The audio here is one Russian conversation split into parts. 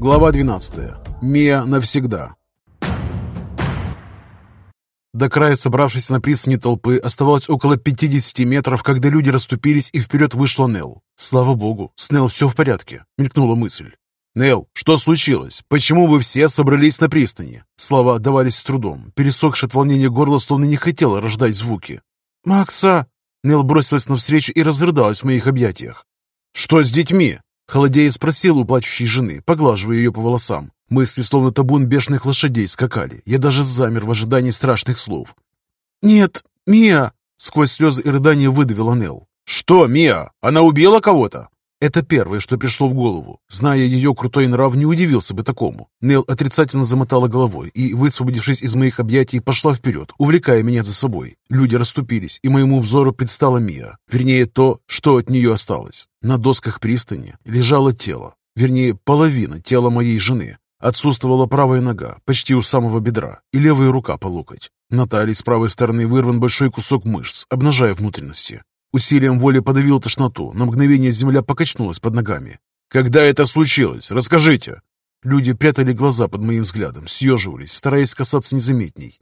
Глава 12. Мия навсегда. До края собравшейся на пристани толпы оставалось около 50 метров, когда люди расступились и вперед вышла Нелл. Слава богу, с Нелл все в порядке, мелькнула мысль. «Нелл, что случилось? Почему вы все собрались на пристани?» Слова давались с трудом. Пересохшее от волнения горло словно не хотело рождать звуки. «Макса!» Нелл бросилась навстречу и разрыдалась в моих объятиях. «Что с детьми?» Холодея спросил у плачущей жены, поглаживая ее по волосам. Мысли, словно табун бешеных лошадей, скакали. Я даже замер в ожидании страшных слов. «Нет, Мия!» Сквозь слезы и рыдания выдавила Нел. «Что, Мия? Она убила кого-то?» Это первое, что пришло в голову. Зная ее крутой нрав, не удивился бы такому. Нел отрицательно замотала головой и, высвободившись из моих объятий, пошла вперед, увлекая меня за собой. Люди расступились, и моему взору предстала Мия. Вернее, то, что от нее осталось. На досках пристани лежало тело. Вернее, половина тела моей жены. Отсутствовала правая нога, почти у самого бедра, и левая рука по локоть. На талии с правой стороны вырван большой кусок мышц, обнажая внутренности. Усилием воли подавил тошноту. На мгновение земля покачнулась под ногами. «Когда это случилось? Расскажите!» Люди прятали глаза под моим взглядом, съеживались, стараясь касаться незаметней.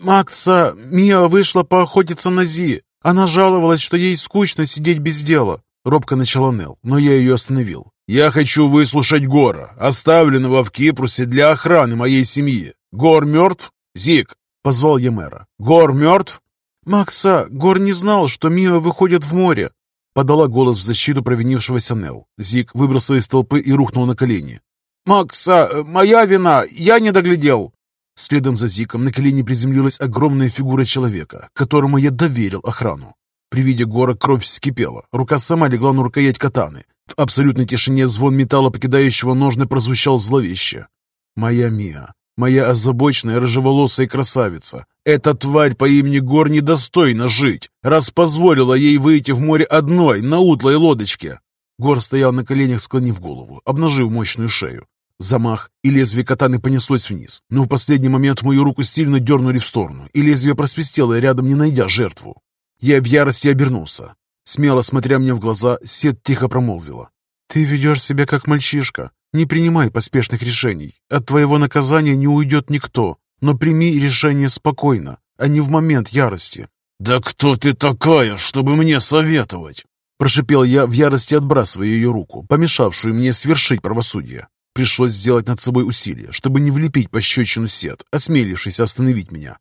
«Макса, Мия вышла поохотиться на Зи. Она жаловалась, что ей скучно сидеть без дела». Робко начала Нел, но я ее остановил. «Я хочу выслушать Гора, оставленного в Кипрусе для охраны моей семьи. Гор мертв? Зик!» — позвал я мэра. «Гор мертв?» «Макса, Гор не знал, что Мио выходит в море!» Подала голос в защиту провинившегося Нел. Зик выбрался из толпы и рухнул на колени. «Макса, моя вина! Я не доглядел!» Следом за Зиком на колени приземлилась огромная фигура человека, которому я доверил охрану. При виде гора кровь вскипела, рука сама легла на рукоять катаны. В абсолютной тишине звон металла, покидающего ножны, прозвучал зловеще. «Моя Мия, Моя озабоченная рыжеволосая красавица. Эта тварь по имени Гор недостойна жить, раз позволила ей выйти в море одной на утлой лодочке. Гор стоял на коленях, склонив голову, обнажив мощную шею. Замах, и лезвие катаны понеслось вниз, но в последний момент мою руку сильно дернули в сторону, и лезвие просвистело рядом, не найдя жертву. Я в ярости обернулся. Смело смотря мне в глаза, Сет тихо промолвила. «Ты ведешь себя как мальчишка. Не принимай поспешных решений. От твоего наказания не уйдет никто, но прими решение спокойно, а не в момент ярости». «Да кто ты такая, чтобы мне советовать?» Прошипел я в ярости, отбрасывая ее руку, помешавшую мне свершить правосудие. Пришлось сделать над собой усилие, чтобы не влепить пощечину сет, осмелившийся остановить меня.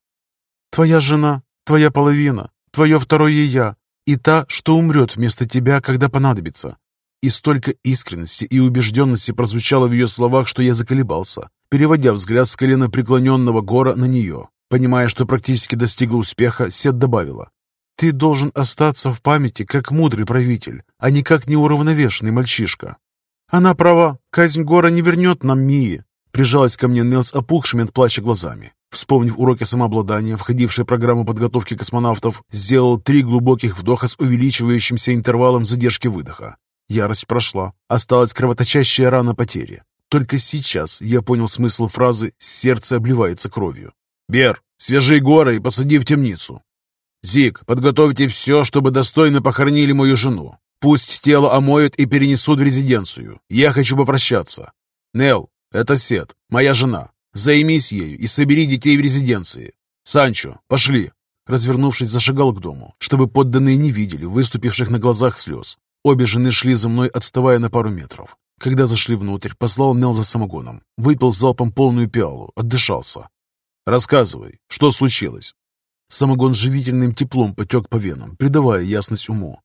«Твоя жена, твоя половина, твое второе я, и та, что умрет вместо тебя, когда понадобится. И столько искренности и убежденности прозвучало в ее словах, что я заколебался, переводя взгляд с колена преклоненного гора на нее. Понимая, что практически достигла успеха, Сет добавила. «Ты должен остаться в памяти как мудрый правитель, а не как неуравновешенный мальчишка». «Она права. Казнь гора не вернет нам Мии», Прижалась ко мне Нелс опухшими от плача глазами. Вспомнив уроки самообладания, входившие в программу подготовки космонавтов, сделал три глубоких вдоха с увеличивающимся интервалом задержки выдоха. Ярость прошла, осталась кровоточащая рана потери. Только сейчас я понял смысл фразы «сердце обливается кровью». «Бер, свяжи горы и посади в темницу». «Зик, подготовьте все, чтобы достойно похоронили мою жену. Пусть тело омоют и перенесут в резиденцию. Я хочу попрощаться. Нел, это Сет, моя жена. Займись ею и собери детей в резиденции. Санчо, пошли». Развернувшись, зашагал к дому, чтобы подданные не видели выступивших на глазах слез. Обе жены шли за мной, отставая на пару метров. Когда зашли внутрь, послал Нел за самогоном. Выпил залпом полную пиалу, отдышался. «Рассказывай, что случилось?» Самогон живительным теплом потек по венам, придавая ясность уму.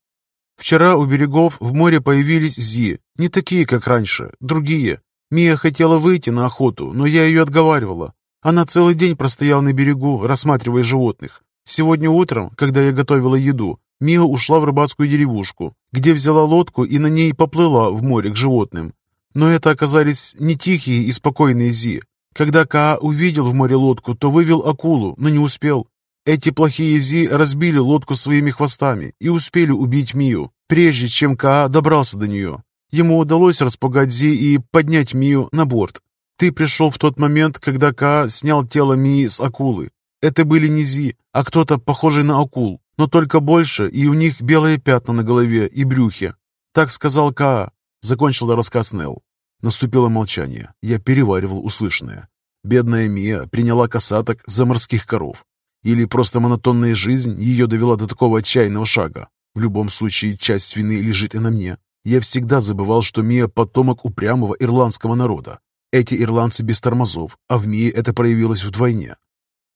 «Вчера у берегов в море появились зи, не такие, как раньше, другие. Мия хотела выйти на охоту, но я ее отговаривала. Она целый день простояла на берегу, рассматривая животных. Сегодня утром, когда я готовила еду, Мия ушла в рыбацкую деревушку, где взяла лодку и на ней поплыла в море к животным. Но это оказались не тихие и спокойные Зи. Когда Каа увидел в море лодку, то вывел акулу, но не успел. Эти плохие Зи разбили лодку своими хвостами и успели убить Мию, прежде чем Каа добрался до нее. Ему удалось распугать Зи и поднять Мию на борт. Ты пришел в тот момент, когда Каа снял тело Мии с акулы. Это были не Зи, а кто-то похожий на акул но только больше, и у них белые пятна на голове и брюхе. Так сказал Каа, закончил рассказ Нелл. Наступило молчание. Я переваривал услышанное. Бедная Мия приняла касаток за морских коров. Или просто монотонная жизнь ее довела до такого отчаянного шага. В любом случае, часть вины лежит и на мне. Я всегда забывал, что Мия – потомок упрямого ирландского народа. Эти ирландцы без тормозов, а в Мии это проявилось вдвойне.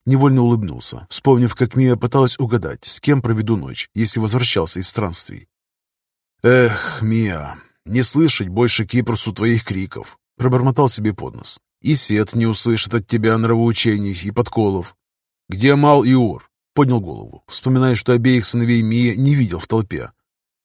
Невольно улыбнулся, вспомнив, как Мия пыталась угадать, с кем проведу ночь, если возвращался из странствий. «Эх, Мия, не слышать больше Кипросу твоих криков», — пробормотал себе под нос. «И Сет не услышит от тебя нравоучений и подколов». «Где Мал и Ур?» — поднял голову, вспоминая, что обеих сыновей Мия не видел в толпе.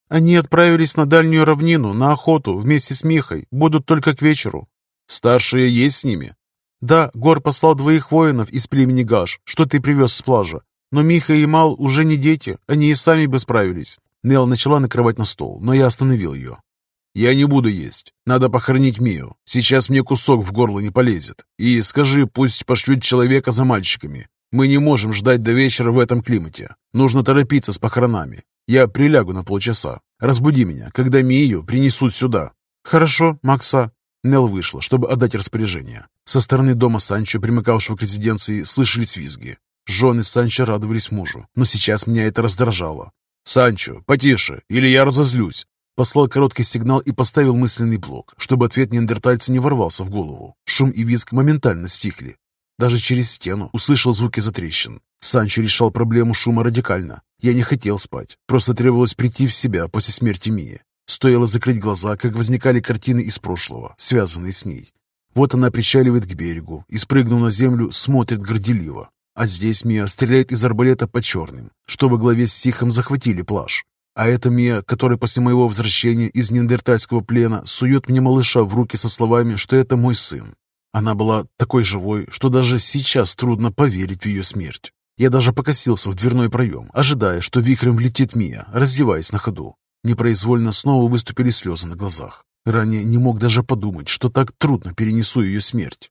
«Они отправились на дальнюю равнину, на охоту, вместе с Михой, будут только к вечеру». «Старшие есть с ними?» «Да, Гор послал двоих воинов из племени Гаш, что ты привез с плажа. Но Миха и Мал уже не дети, они и сами бы справились». Нел начала накрывать на стол, но я остановил ее. «Я не буду есть. Надо похоронить Мию. Сейчас мне кусок в горло не полезет. И скажи, пусть пошлют человека за мальчиками. Мы не можем ждать до вечера в этом климате. Нужно торопиться с похоронами. Я прилягу на полчаса. Разбуди меня, когда Мию принесут сюда». «Хорошо, Макса». Нел вышла, чтобы отдать распоряжение. Со стороны дома Санчо, примыкавшего к резиденции, слышались визги. Жены Санчо радовались мужу, но сейчас меня это раздражало. «Санчо, потише, или я разозлюсь!» Послал короткий сигнал и поставил мысленный блок, чтобы ответ неандертальца не ворвался в голову. Шум и визг моментально стихли. Даже через стену услышал звуки затрещин. Санчо решал проблему шума радикально. Я не хотел спать, просто требовалось прийти в себя после смерти Мии. Стоило закрыть глаза, как возникали картины из прошлого, связанные с ней. Вот она причаливает к берегу и, спрыгнув на землю, смотрит горделиво. А здесь Мия стреляет из арбалета по черным, что во главе с Сихом захватили плаж. А это Мия, которая после моего возвращения из неандертальского плена сует мне малыша в руки со словами, что это мой сын. Она была такой живой, что даже сейчас трудно поверить в ее смерть. Я даже покосился в дверной проем, ожидая, что вихрем влетит Мия, раздеваясь на ходу. Непроизвольно снова выступили слезы на глазах. Ранее не мог даже подумать, что так трудно перенесу ее смерть.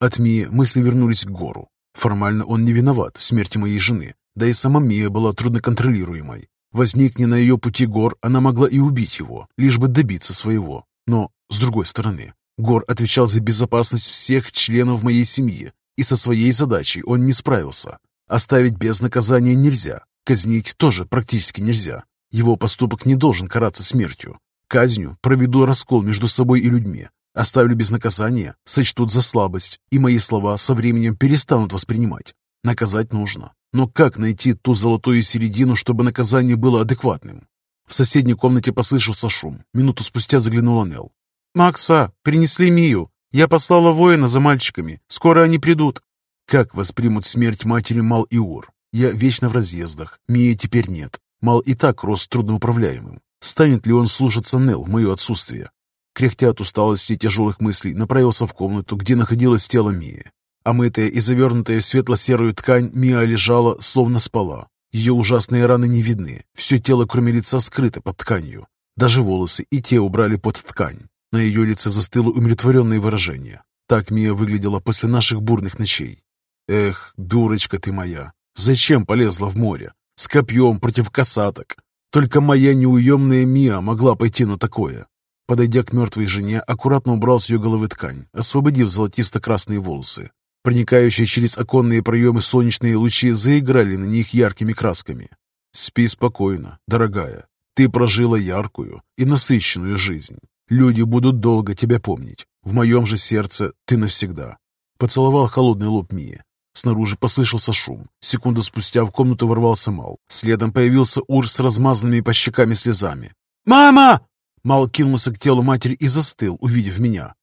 От Мии мысли вернулись к Гору. Формально он не виноват в смерти моей жены, да и сама Мия была трудноконтролируемой. Возникне на ее пути Гор, она могла и убить его, лишь бы добиться своего. Но, с другой стороны, Гор отвечал за безопасность всех членов моей семьи, и со своей задачей он не справился. Оставить без наказания нельзя, казнить тоже практически нельзя. Его поступок не должен караться смертью, Казнью проведу раскол между собой и людьми. Оставлю без наказания, сочтут за слабость, и мои слова со временем перестанут воспринимать. Наказать нужно. Но как найти ту золотую середину, чтобы наказание было адекватным? В соседней комнате послышался шум. Минуту спустя заглянула Нел. «Макса, принесли Мию. Я послала воина за мальчиками. Скоро они придут». Как воспримут смерть матери Мал и Ур? Я вечно в разъездах. Мии теперь нет. Мал и так рос трудноуправляемым. Станет ли он слушаться Нел в мое отсутствие? Кряхтя от усталости и тяжелых мыслей, направился в комнату, где находилось тело Мии. Омытая и завернутая в светло-серую ткань, Мия лежала, словно спала. Ее ужасные раны не видны, все тело, кроме лица, скрыто под тканью. Даже волосы и те убрали под ткань. На ее лице застыло умиротворенное выражение. Так Мия выглядела после наших бурных ночей. «Эх, дурочка ты моя! Зачем полезла в море? С копьем против касаток? Только моя неуемная Мия могла пойти на такое. Подойдя к мертвой жене, аккуратно убрал с ее головы ткань, освободив золотисто-красные волосы. Проникающие через оконные проемы солнечные лучи заиграли на них яркими красками. «Спи спокойно, дорогая. Ты прожила яркую и насыщенную жизнь. Люди будут долго тебя помнить. В моем же сердце ты навсегда». Поцеловал холодный лоб Мии. Снаружи послышался шум. Секунду спустя в комнату ворвался Мал. Следом появился Ур с размазанными по щеками слезами. «Мама!» Мал кинулся к телу матери и застыл, увидев меня.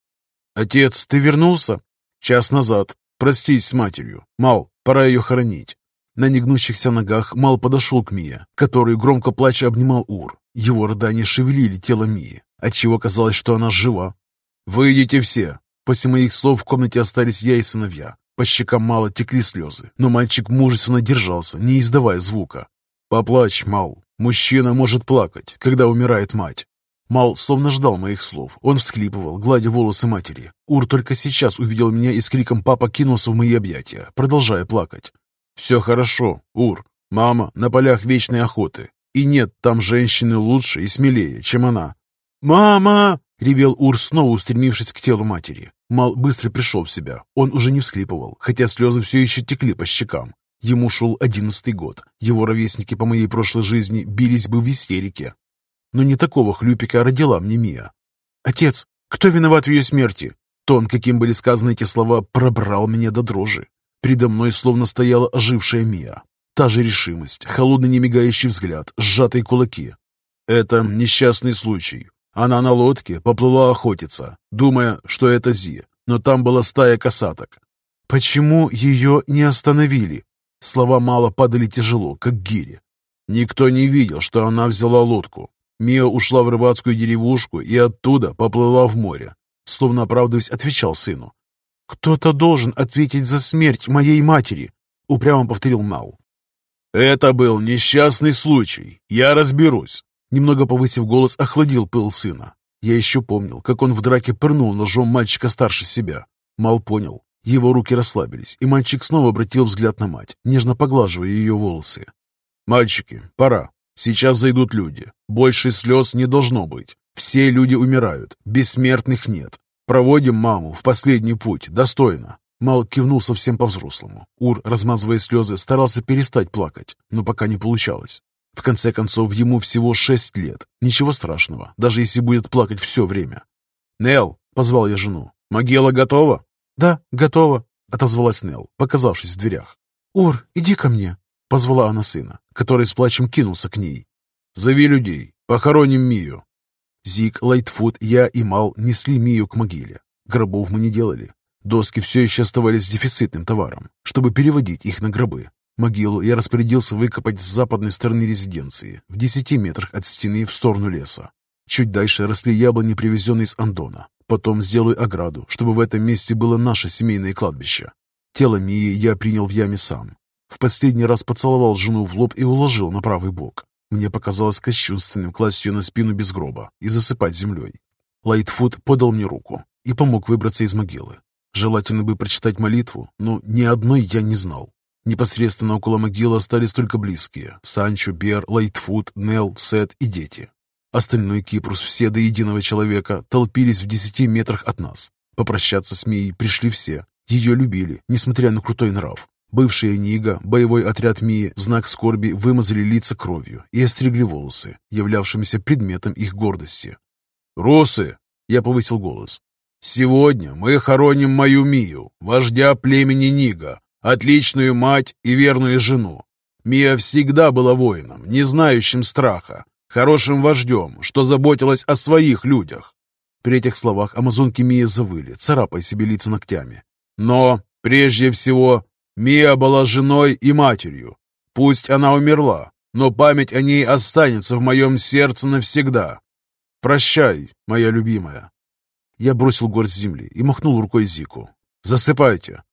«Отец, ты вернулся?» «Час назад. Простись с матерью. Мал, пора ее хоронить». На негнущихся ногах Мал подошел к Мие, которую громко плача обнимал Ур. Его рыдания шевелили тело Мии, отчего казалось, что она жива. «Выйдите все!» После моих слов в комнате остались я и сыновья. По щекам Мала текли слезы, но мальчик мужественно держался, не издавая звука. «Поплачь, Мал. Мужчина может плакать, когда умирает мать». Мал словно ждал моих слов. Он всхлипывал, гладя волосы матери. Ур только сейчас увидел меня и с криком «папа» кинулся в мои объятия, продолжая плакать. «Все хорошо, Ур. Мама на полях вечной охоты. И нет там женщины лучше и смелее, чем она». «Мама!» Ревел Ур, снова устремившись к телу матери. Мал быстро пришел в себя. Он уже не всхлипывал, хотя слезы все еще текли по щекам. Ему шел одиннадцатый год. Его ровесники по моей прошлой жизни бились бы в истерике. Но не такого хлюпика родила мне Мия. «Отец, кто виноват в ее смерти?» Тон, каким были сказаны эти слова, пробрал меня до дрожи. Передо мной словно стояла ожившая Мия. Та же решимость, холодный немигающий взгляд, сжатые кулаки. Это несчастный случай. Она на лодке поплыла охотиться, думая, что это Зи, но там была стая касаток. Почему ее не остановили? Слова мало падали тяжело, как гири. Никто не видел, что она взяла лодку. Мия ушла в рыбацкую деревушку и оттуда поплыла в море. Словно оправдываясь, отвечал сыну. «Кто-то должен ответить за смерть моей матери», — упрямо повторил Мал. «Это был несчастный случай. Я разберусь». Немного повысив голос, охладил пыл сына. Я еще помнил, как он в драке пырнул ножом мальчика старше себя. Мал понял. Его руки расслабились, и мальчик снова обратил взгляд на мать, нежно поглаживая ее волосы. «Мальчики, пора. Сейчас зайдут люди. Больше слез не должно быть. Все люди умирают, бессмертных нет. Проводим маму в последний путь, достойно». Мал кивнул совсем по-взрослому. Ур, размазывая слезы, старался перестать плакать, но пока не получалось. В конце концов, ему всего шесть лет. Ничего страшного, даже если будет плакать все время. «Нел!» — позвал я жену. «Могила готова?» «Да, готова», — отозвалась Нел, показавшись в дверях. «Ур, иди ко мне», — позвала она сына, который с плачем кинулся к ней. «Зови людей, похороним Мию». Зик, Лайтфуд, я и Мал несли Мию к могиле. Гробов мы не делали. Доски все еще оставались дефицитным товаром, чтобы переводить их на гробы. Могилу я распорядился выкопать с западной стороны резиденции, в десяти метрах от стены в сторону леса. Чуть дальше росли яблони, привезенные из Андона. Потом сделаю ограду, чтобы в этом месте было наше семейное кладбище. Тело Мии я принял в яме сам. В последний раз поцеловал жену в лоб и уложил на правый бок. Мне показалось кощунственным класть ее на спину без гроба и засыпать землей. Лайтфуд подал мне руку и помог выбраться из могилы. Желательно бы прочитать молитву, но ни одной я не знал. Непосредственно около могилы остались только близкие – Санчо, Бер, Лайтфуд, Нел, Сет и дети. Остальной Кипрус, все до единого человека, толпились в десяти метрах от нас. Попрощаться с Мией пришли все. Ее любили, несмотря на крутой нрав. Бывшая Нига, боевой отряд Мии, в знак скорби вымазали лица кровью и остригли волосы, являвшимися предметом их гордости. «Русы!» — я повысил голос. «Сегодня мы хороним мою Мию, вождя племени Нига, отличную мать и верную жену. Мия всегда была воином, не знающим страха, хорошим вождем, что заботилась о своих людях. При этих словах амазонки Мия завыли, царапая себе лица ногтями. Но, прежде всего, Мия была женой и матерью. Пусть она умерла, но память о ней останется в моем сердце навсегда. Прощай, моя любимая. Я бросил горсть земли и махнул рукой Зику. «Засыпайте!»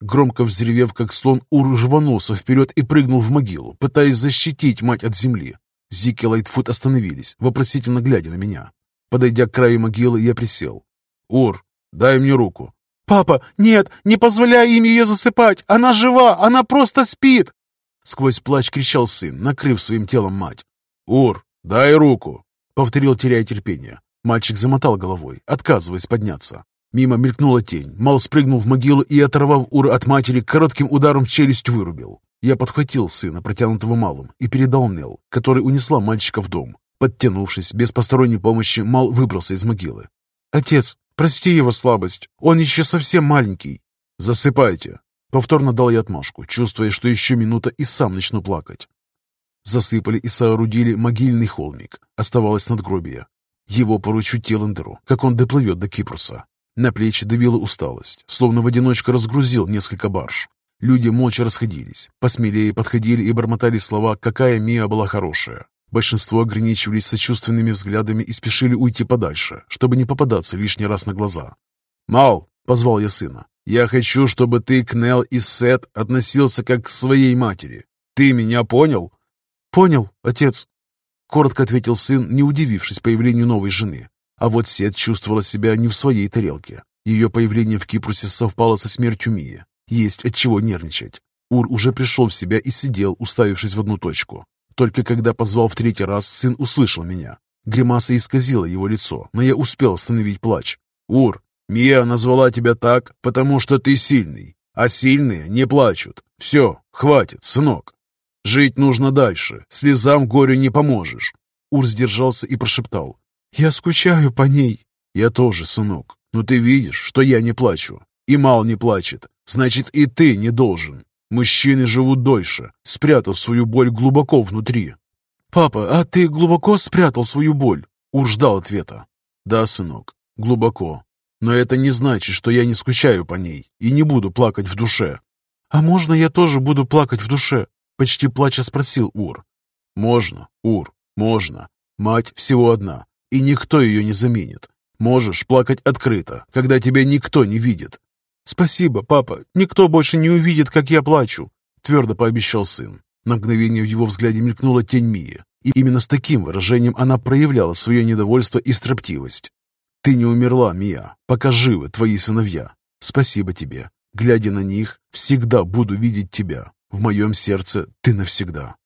Громко взревев, как слон, Ур рванулся вперед и прыгнул в могилу, пытаясь защитить мать от земли. Зик и Лайтфуд остановились, вопросительно глядя на меня. Подойдя к краю могилы, я присел. «Ур, дай мне руку». «Папа, нет, не позволяй им ее засыпать! Она жива, она просто спит!» Сквозь плач кричал сын, накрыв своим телом мать. «Ур, дай руку!» — повторил, теряя терпение. Мальчик замотал головой, отказываясь подняться. Мимо мелькнула тень. Мал спрыгнул в могилу и, оторвав Ура от матери, коротким ударом в челюсть вырубил. Я подхватил сына, протянутого Малом, и передал Нел, который унесла мальчика в дом. Подтянувшись, без посторонней помощи, Мал выбрался из могилы. «Отец, прости его слабость, он еще совсем маленький». «Засыпайте», — повторно дал я отмашку, чувствуя, что еще минута и сам начну плакать. Засыпали и соорудили могильный холмик. Оставалось надгробие. Его поручу Тиландеру, как он доплывет до Кипруса. На плечи давила усталость, словно в одиночку разгрузил несколько барж. Люди молча расходились, посмелее подходили и бормотали слова «какая Мия была хорошая». Большинство ограничивались сочувственными взглядами и спешили уйти подальше, чтобы не попадаться лишний раз на глаза. «Мал!» — позвал я сына. «Я хочу, чтобы ты к Нел и Сет относился как к своей матери. Ты меня понял?» «Понял, отец», Коротко ответил сын, не удивившись появлению новой жены. А вот Сет чувствовала себя не в своей тарелке. Ее появление в Кипрусе совпало со смертью Мии. Есть от чего нервничать. Ур уже пришел в себя и сидел, уставившись в одну точку. Только когда позвал в третий раз, сын услышал меня. Гримаса исказила его лицо, но я успел остановить плач. «Ур, Мия назвала тебя так, потому что ты сильный, а сильные не плачут. Все, хватит, сынок. Жить нужно дальше, слезам горю не поможешь». Ур сдержался и прошептал. «Я скучаю по ней». «Я тоже, сынок. Но ты видишь, что я не плачу. И Мал не плачет. Значит, и ты не должен. Мужчины живут дольше, спрятав свою боль глубоко внутри. «Папа, а ты глубоко спрятал свою боль?» Ур ждал ответа. «Да, сынок, глубоко. Но это не значит, что я не скучаю по ней и не буду плакать в душе». «А можно я тоже буду плакать в душе?» Почти плача спросил Ур. «Можно, Ур, можно. Мать всего одна, и никто ее не заменит. Можешь плакать открыто, когда тебя никто не видит». «Спасибо, папа. Никто больше не увидит, как я плачу», — твердо пообещал сын. На мгновение в его взгляде мелькнула тень Мии, и именно с таким выражением она проявляла свое недовольство и строптивость. «Ты не умерла, Мия, пока живы твои сыновья. Спасибо тебе. Глядя на них, всегда буду видеть тебя. В моем сердце ты навсегда».